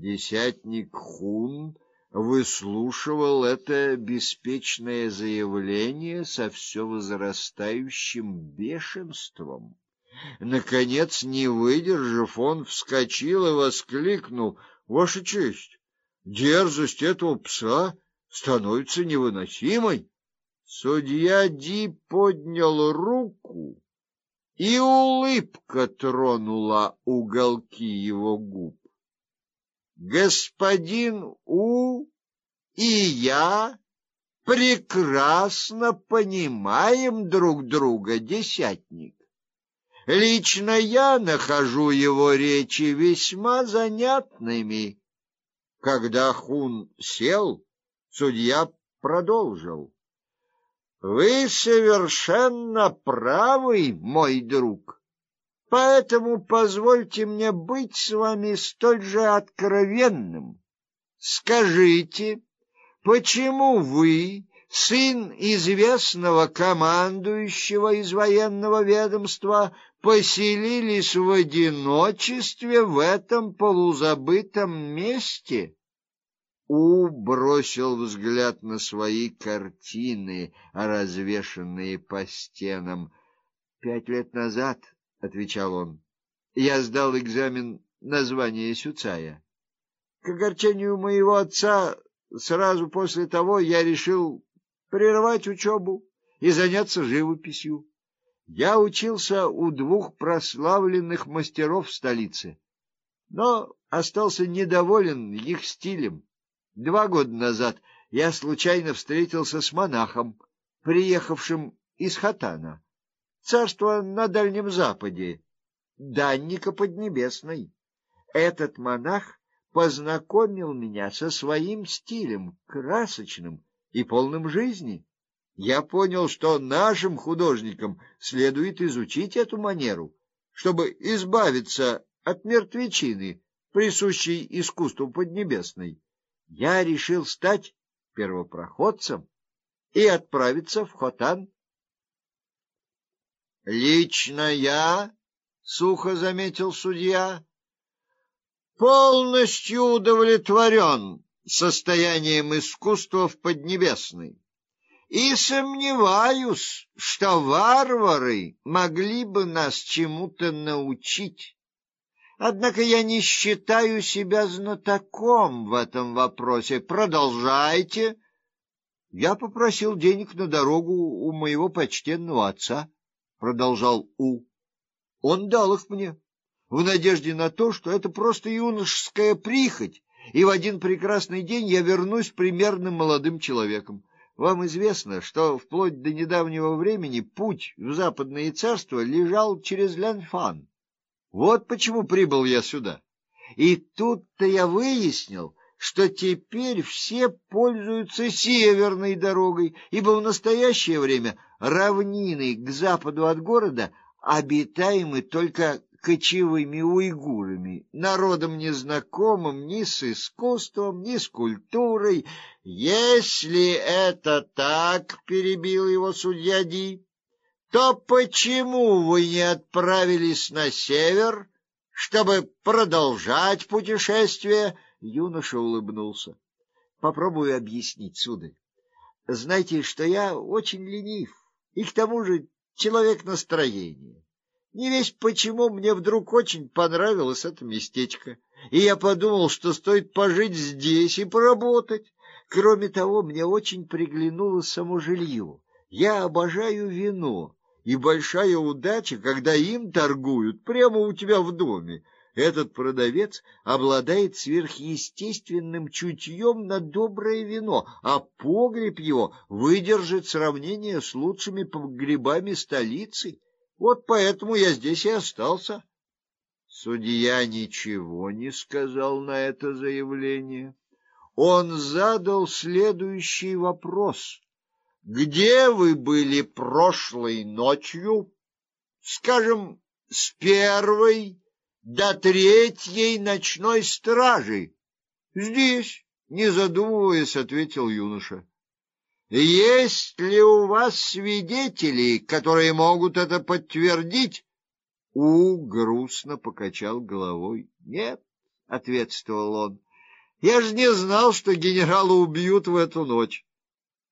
Десятник Хун выслушивал это беспечное заявление со все возрастающим бешенством. Наконец, не выдержав, он вскочил и воскликнул: "Ваша честь, дерзость этого пса становится невыносимой". Судья Ди поднял руку, и улыбка тронула уголки его губ. Господин У и я прекрасно понимаем друг друга, десятник. Лично я нахожу его речи весьма занятными. Когда Хун сел, судья продолжил: Вы совершенно правы, мой друг. Поэтому позвольте мне быть с вами столь же откровенным. Скажите, почему вы, сын известного командующего из военного ведомства, поселились в одиночестве в этом полузабытом месте? У бросил взгляд на свои картины, развешанные по стенам. Пять лет назад — отвечал он. Я сдал экзамен на звание Сюцая. К огорчению моего отца, сразу после того я решил прервать учебу и заняться живописью. Я учился у двух прославленных мастеров в столице, но остался недоволен их стилем. Два года назад я случайно встретился с монахом, приехавшим из Хатана царство на Дальнем Западе, Данника Поднебесной. Этот монах познакомил меня со своим стилем, красочным и полным жизни. Я понял, что нашим художникам следует изучить эту манеру, чтобы избавиться от мертвечины, присущей искусству Поднебесной. Я решил стать первопроходцем и отправиться в Хотан. Лично я, сухо заметил судья, полностью удовлетворен состоянием искусства в Поднебесной и сомневаюсь, что варвары могли бы нас чему-то научить. Однако я не считаю себя знатоком в этом вопросе. Продолжайте. Я попросил денег на дорогу у моего почтенного отца продолжал У. Он дал их мне в надежде на то, что это просто юношеская прихоть, и в один прекрасный день я вернусь примерным молодым человеком. Вам известно, что вплоть до недавнего времени путь в западное царство лежал через Лянфан. Вот почему прибыл я сюда. И тут-то я выяснил, что теперь все пользуются северной дорогой, ибо в настоящее время равнины к западу от города обитаемы только кочевыми уйгурами, народом незнакомым ни с искусством, ни с культурой. Если это так, перебил его судья Ди, то почему вы не отправились на север, чтобы продолжать путешествие? Юноша улыбнулся. Попробую объяснить, сударь. Знаете, что я очень ленив, и к тому же человек настроения. Не весь почему мне вдруг очень понравилось это местечко, и я подумал, что стоит пожить здесь и поработать. Кроме того, мне очень приглянулось само жилье. Я обожаю вино, и большая удача, когда им торгуют прямо у тебя в доме. Этот продавец обладает сверхъестественным чутьем на доброе вино, а погреб его выдержит сравнение с лучшими погребами столицы. Вот поэтому я здесь и остался. Судья ничего не сказал на это заявление. Он задал следующий вопрос: Где вы были прошлой ночью? Скажем, с первой до третьей ночной стражи. Здесь, не задумываясь, ответил юноша. Есть ли у вас свидетели, которые могут это подтвердить? У грустно покачал головой. Нет, ответствовал он. Я же не знал, что генерала убьют в эту ночь.